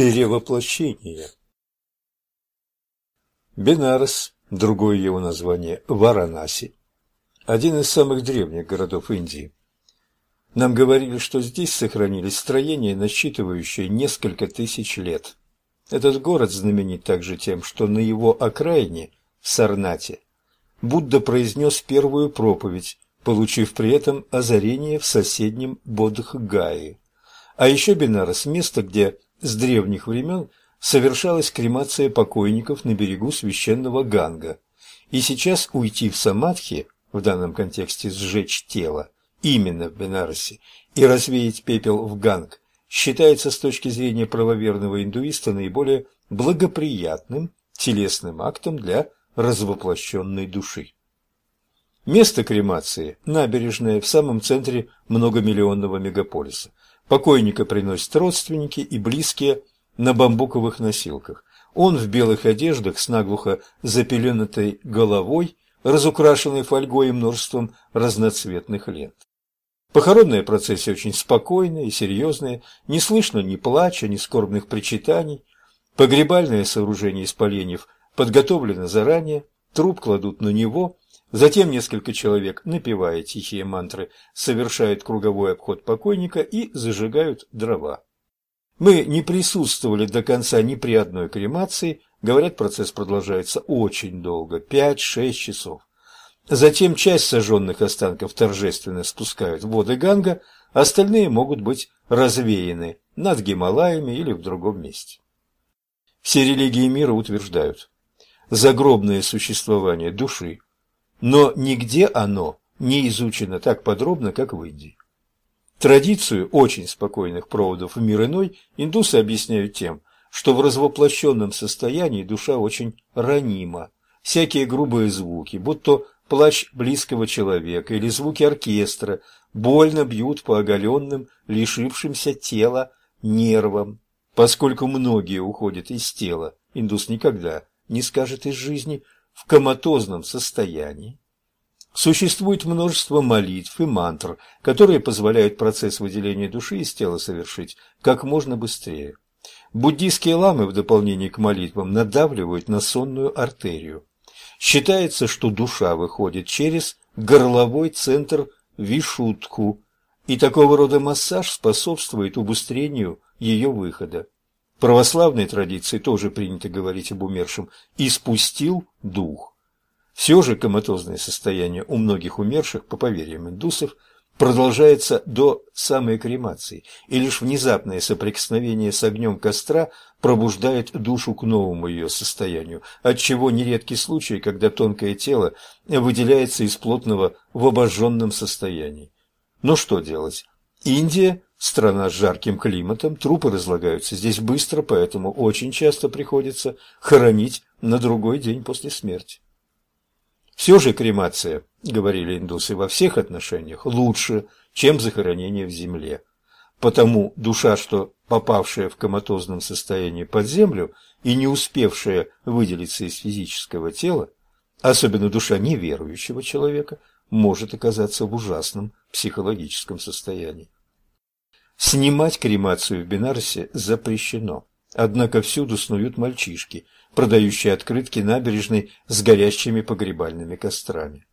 Перевоплощение. Бенарес, другое его название Варанаси, один из самых древних городов Индии. Нам говорили, что здесь сохранились строения, насчитывающие несколько тысяч лет. Этот город знаменит также тем, что на его окраине, в Сарнате, Будда произнес первую проповедь, получив при этом озарение в соседнем Бодхгае. А еще Бенарес – место, где с древних времен совершалась кремация покойников на берегу священного Ганга. И сейчас уйти в самадхи, в данном контексте сжечь тело, именно в Бенарасе, и развеять пепел в Ганг, считается с точки зрения правоверного индуиста наиболее благоприятным телесным актом для развоплощенной души. Место кремации – набережная в самом центре многомиллионного мегаполиса. Покойника приносят родственники и близкие на бамбуковых носилках. Он в белых одеждах с наглухо запеленатой головой, разукрашенной фольгой и множеством разноцветных лент. Похоронная процессия очень спокойная и серьезная, не слышно ни плача, ни скорбных причитаний. Погребальное сооружение из поленьев подготовлено заранее, труп кладут на него, затем несколько человек, напевая тихие мантры, совершают круговой обход покойника и зажигают дрова. Мы не присутствовали до конца ни при одной кремации, говорят, процесс продолжается очень долго, 5-6 часов. Затем часть сожженных останков торжественно спускают в воды Ганга, остальные могут быть развеяны над Гималаями или в другом месте. Все религии мира утверждают загробное существование души, но нигде оно не изучено так подробно, как в Индии. Традицию очень спокойных проводов в мир иной индусы объясняют тем, что в развоплощенном состоянии душа очень ранима. Всякие грубые звуки, будто плач близкого человека или звуки оркестра, больно бьют по оголенным, лишившимся тела нервам. Поскольку многие уходят из тела, индус никогда не скажет из жизни, в коматозном состоянии. Существует множество молитв и мантр, которые позволяют процесс выделения души из тела совершить как можно быстрее. Буддийские ламы в дополнение к молитвам надавливают на сонную артерию. Считается, что душа выходит через горловой центр вишутку, и такого рода массаж способствует убыстрению ее выхода. Православной традиции тоже принято говорить об умершем «испустил дух». Все же коматозное состояние у многих умерших, по поверьям индусов, продолжается до самой кремации, и лишь внезапное соприкосновение с огнем костра пробуждает душу к новому ее состоянию, отчего нередки случаи, когда тонкое тело выделяется из плотного в обожженном состоянии. Но что делать? Индия – страна с жарким климатом, трупы разлагаются здесь быстро, поэтому очень часто приходится хоронить на другой день после смерти. Все же кремация, говорили индусы, во всех отношениях лучше, чем захоронение в земле. Потому душа, что попавшая в коматозном состоянии под землю и не успевшая выделиться из физического тела, особенно душа неверующего человека, может оказаться в ужасном психологическом состоянии. Снимать кремацию в Бенарсе запрещено. Однако всюду снуют мальчишки, продающие открытки набережной с горящими погребальными кострами.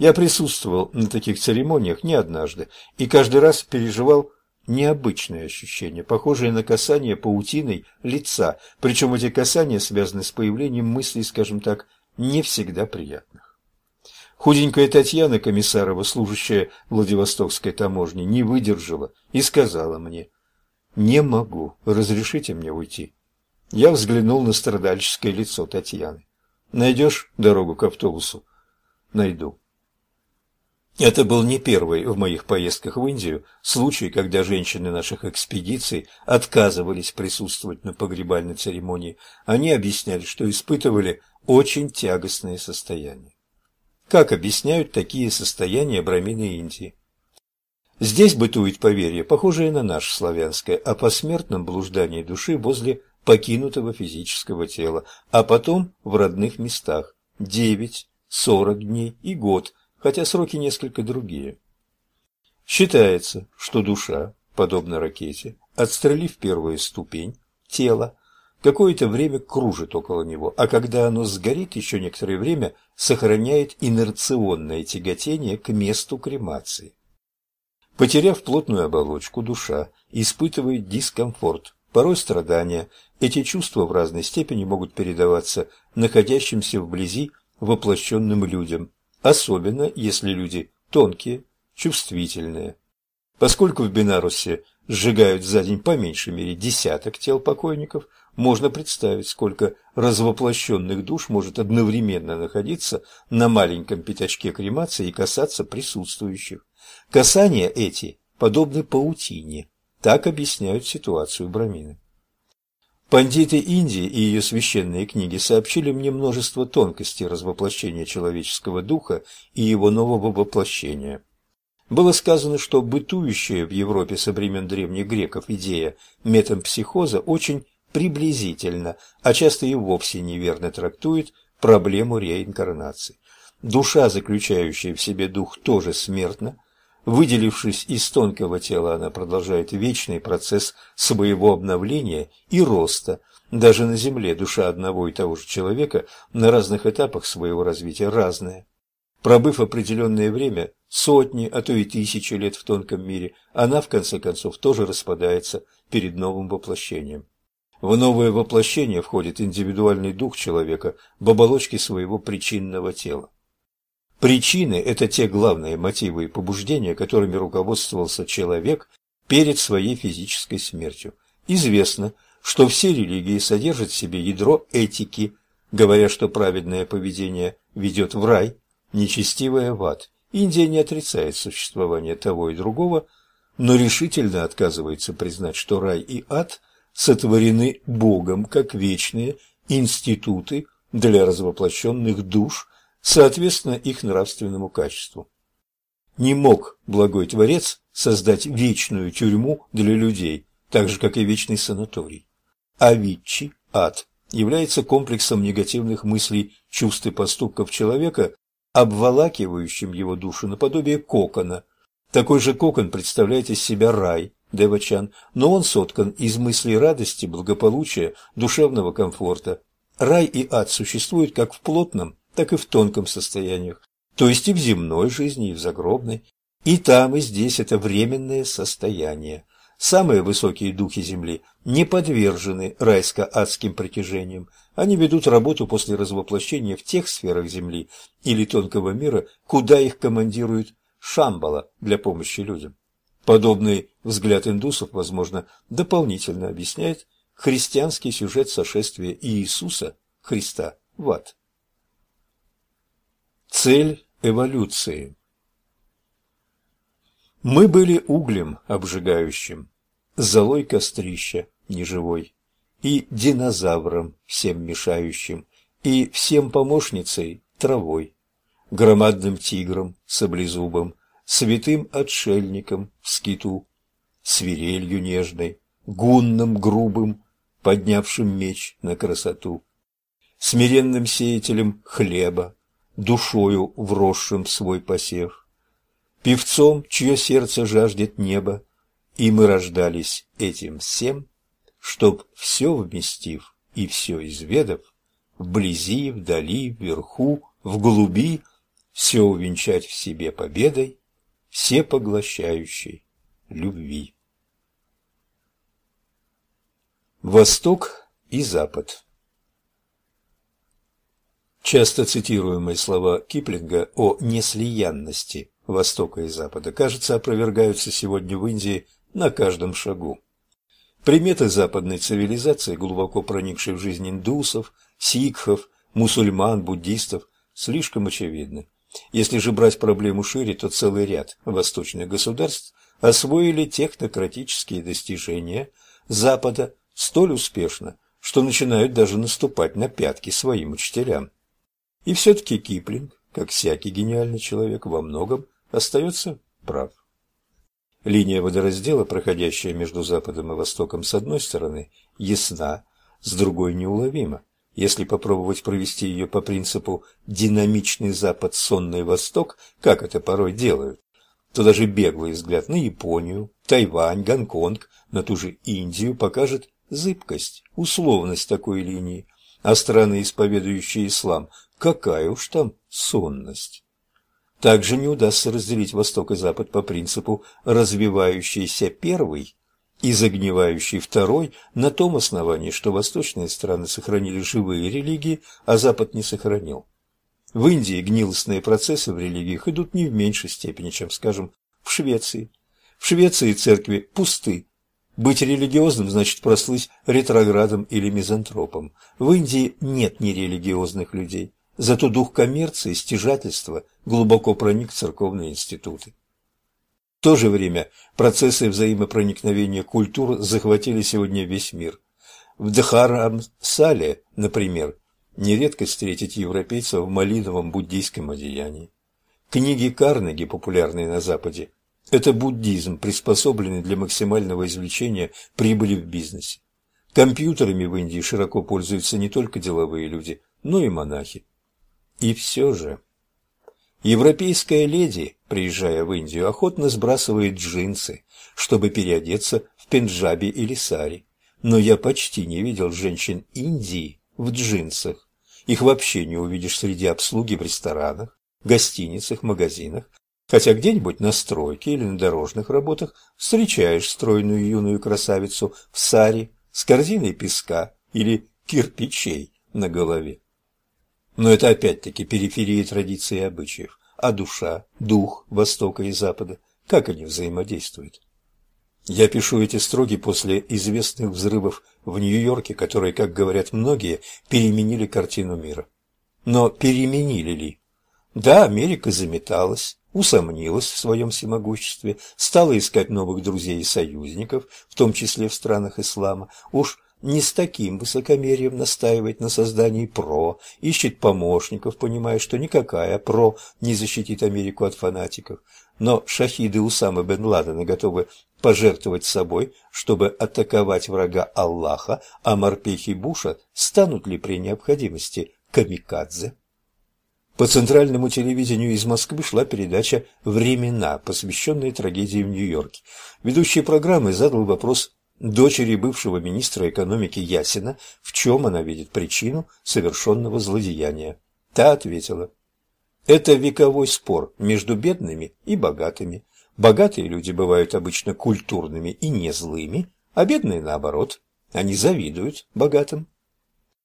Я присутствовал на таких церемониях не однажды и каждый раз переживал необычные ощущения, похожие на касание паутиной лица, причем эти касания связаны с появлением мыслей, скажем так, не всегда приятных. Худенькая Татьяна Комиссарова, служащая Владивостокской таможни, не выдержала и сказала мне – «Не могу. Разрешите мне уйти?» Я взглянул на страдальческое лицо Татьяны. «Найдешь дорогу к автобусу?» «Найду». Это был не первый в моих поездках в Индию случай, когда женщины наших экспедиций отказывались присутствовать на погребальной церемонии. Они объясняли, что испытывали очень тягостное состояние. Как объясняют такие состояния брамины Индии? Здесь бытует поверье, похожее на наше славянское, о посмертном блуждании души возле покинутого физического тела, а потом в родных местах – девять, сорок дней и год, хотя сроки несколько другие. Считается, что душа, подобно ракете, отстрелив первую ступень, тело, какое-то время кружит около него, а когда оно сгорит, еще некоторое время сохраняет инерционное тяготение к месту кремации. Потеряв плотную оболочку, душа испытывает дискомфорт, порой страдания. Эти чувства в разной степени могут передаваться находящимся вблизи воплощенным людям, особенно если люди тонкие, чувствительные. Поскольку в Бенарусе сжигают за день по меньшей мере десяток тел покойников, можно представить, сколько развоплощенных душ может одновременно находиться на маленьком пятачке кремации и касаться присутствующих. Касания эти подобны паутине. Так объясняют ситуацию Брамины. Пандиты Индии и ее священные книги сообщили мне множество тонкостей развоплощения человеческого духа и его нового воплощения. Было сказано, что бытующая в Европе со времен древних греков идея метампсихоза очень приблизительно, а часто и вовсе неверно трактует проблему реинкарнации. Душа, заключающая в себе дух, тоже смертна. Выделившись из тонкого тела, она продолжает вечный процесс своего обновления и роста. Даже на Земле душа одного и того же человека на разных этапах своего развития разная. Пробыв определенное время, сотни, а то и тысячи лет в тонком мире, она, в конце концов, тоже распадается перед новым воплощением. В новое воплощение входит индивидуальный дух человека в оболочке своего причинного тела. Причины – это те главные мотивы и побуждения, которыми руководствовался человек перед своей физической смертью. Известно, что все религии содержат в себе ядро этики, говоря, что праведное поведение ведет в рай, нечестивое в ад. Индия не отрицает существование того и другого, но решительно отказывается признать, что рай и ад – сотворены Богом как вечные институты для развоплощенных душ, соответственно их нравственному качеству. Не мог благой Творец создать вечную тюрьму для людей, так же, как и вечный санаторий. А Витчи, ад, является комплексом негативных мыслей, чувств и поступков человека, обволакивающим его душу наподобие кокона. Такой же кокон представляет из себя рай, Девачан, но он соткан из мыслей радости, благополучия, душевного комфорта. Рай и ад существуют как в плотном, так и в тонком состояниях, то есть и в земной жизни, и в загробной. И там, и здесь это временное состояние. Самые высокие духи Земли не подвержены райско-адским притяжениям. Они ведут работу после развоплощения в тех сферах Земли или тонкого мира, куда их командирует Шамбала для помощи людям. Подобный взгляд индусов, возможно, дополнительно объясняет христианский сюжет сошествия Иисуса Христа в ад. Цель эволюции Мы были углем обжигающим, золой кострища неживой, и динозавром всем мешающим, и всем помощницей травой, громадным тигром саблезубым, святым отшельником в скиту, свирелью нежной, гунным грубым, поднявшим меч на красоту, смиренным сеятелем хлеба, душою вросшим в свой посев, певцом, чье сердце жаждет неба, и мы рождались этим всем, чтоб все вместив и все изведав, вблизи, вдали, вверху, в глуби, все увенчать в себе победой всепоглощающей любви. Восток и Запад Часто цитируемые слова Киплинга о неслиянности Востока и Запада, кажется, опровергаются сегодня в Индии на каждом шагу. Приметы западной цивилизации, глубоко проникшей в жизнь индусов, сикхов, мусульман, буддистов, слишком очевидны. Если же брать проблему шире, то целый ряд восточных государств освоили технократические достижения Запада столь успешно, что начинают даже наступать на пятки своим учителям. И все-таки Киплинг, как всякий гениальный человек, во многом остается прав. Линия водораздела, проходящая между Западом и Востоком с одной стороны, ясна, с другой неуловима. Если попробовать провести ее по принципу «динамичный Запад, сонный Восток», как это порой делают, то даже беглый взгляд на Японию, Тайвань, Гонконг, на ту же Индию покажет зыбкость, условность такой линии, а страны, исповедующие ислам, какая уж там сонность. Также не удастся разделить Восток и Запад по принципу развивающийся первый и загнивающий второй на том основании, что восточные страны сохранили живые религии, а Запад не сохранил. В Индии гнилостные процессы в религиях идут не в меньшей степени, чем, скажем, в Швеции. В Швеции церкви пусты. Быть религиозным значит прослыть ретроградом или мизантропом. В Индии нет нерелигиозных людей. Зато дух коммерции, стяжательства глубоко проник в церковные институты. В то же время процессы взаимопроникновения культур захватили сегодня весь мир. В Дхарамсале, например, нередко встретить европейцев в малиновом буддийском одеянии. Книги Карнеги, популярные на Западе, это буддизм, приспособленный для максимального извлечения прибыли в бизнесе. Компьютерами в Индии широко пользуются не только деловые люди, но и монахи. И все же... Европейская леди, приезжая в Индию, охотно сбрасывает джинсы, чтобы переодеться в пенджаби или сари. Но я почти не видел женщин Индии в джинсах. Их вообще не увидишь среди обслуги в ресторанах, гостиницах, магазинах, хотя где-нибудь на стройке или на дорожных работах встречаешь стройную юную красавицу в саре с корзиной песка или кирпичей на голове. Но это опять-таки периферия традиций и обычаев. А душа, дух Востока и Запада, как они взаимодействуют? Я пишу эти строки после известных взрывов в Нью-Йорке, которые, как говорят многие, переменили картину мира. Но переменили ли? Да, Америка заметалась, усомнилась в своем всемогуществе, стала искать новых друзей и союзников, в том числе в странах ислама. Уж не с таким высокомерием настаивает на создании ПРО, ищет помощников, понимая, что никакая ПРО не защитит Америку от фанатиков. Но шахиды Усамы бен Ладена готовы пожертвовать собой, чтобы атаковать врага Аллаха, а морпехи Буша станут ли при необходимости камикадзе? По центральному телевидению из Москвы шла передача «Времена», посвященная трагедии в Нью-Йорке. Ведущий программы задал вопрос дочери бывшего министра экономики Ясина, в чем она видит причину совершенного злодеяния. Та ответила, «Это вековой спор между бедными и богатыми. Богатые люди бывают обычно культурными и не злыми, а бедные наоборот. Они завидуют богатым».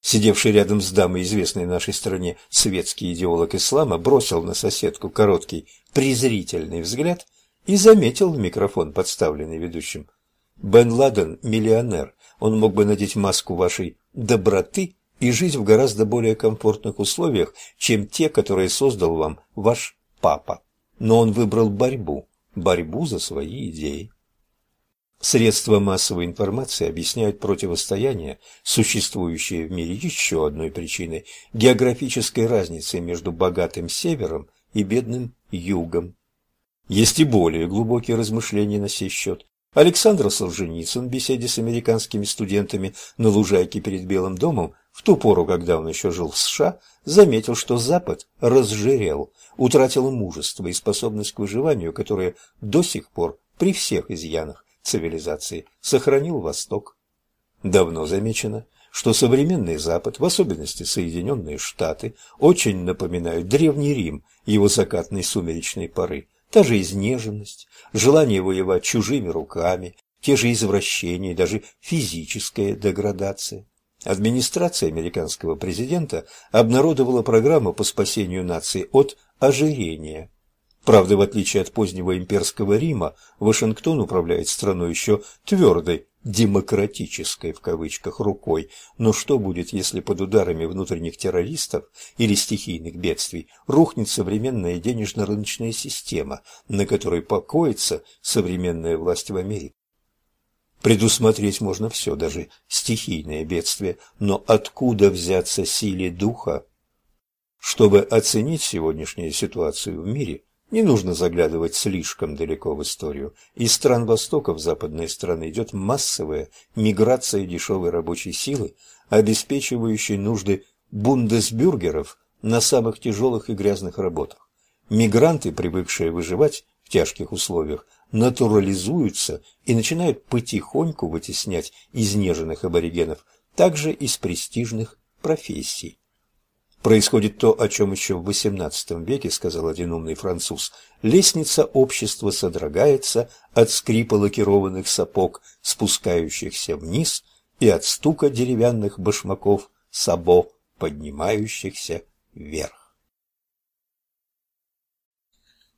Сидевший рядом с дамой, известной нашей стране светский идеолог ислама, бросил на соседку короткий презрительный взгляд и заметил в микрофон, подставленный ведущим. Бен Ладен – миллионер. Он мог бы надеть маску вашей доброты и жить в гораздо более комфортных условиях, чем те, которые создал вам ваш папа. Но он выбрал борьбу, борьбу за свои идеи. Средства массовой информации объясняют противостояние, существующее в мире еще одной причиной – географической разницей между богатым севером и бедным югом. Есть и более глубокие размышления на сей счет. Александр Солженицын в беседе с американскими студентами на лужайке перед Белым домом в ту пору, когда он еще жил в США, заметил, что Запад разжирел, утратил мужество и способность к выживанию, которые до сих пор при всех изъянах цивилизации сохранил Восток. Давно замечено, что современный Запад, в особенности Соединенные Штаты, очень напоминают Древний Рим его закатной сумеречной поры, Та же изнеженность, желание воевать чужими руками, те же извращения, даже физическая деградация. Администрация американского президента обнародовала программу по спасению нации от ожирения. Правда, в отличие от позднего имперского Рима, Вашингтон управляет страной еще твердой демократической в кавычках рукой, но что будет, если под ударами внутренних террористов или стихийных бедствий рухнет современная денежно-рыночная система, на которой покоится современная власть в Америке? Предусмотреть можно все, даже стихийное бедствие, но откуда взяться силе духа? Чтобы оценить сегодняшнюю ситуацию в мире, не нужно заглядывать слишком далеко в историю. Из стран Востока в западные страны идет массовая миграция дешевой рабочей силы, обеспечивающей нужды бундесбюргеров на самых тяжелых и грязных работах. Мигранты, привыкшие выживать в тяжких условиях натурализуются и начинают потихоньку вытеснять изнеженных аборигенов также из престижных профессий. Происходит то, о чем еще в XVIII веке сказал один умный француз. Лестница общества содрогается от скрипа лакированных сапог, спускающихся вниз, и от стука деревянных башмаков сабо, поднимающихся вверх.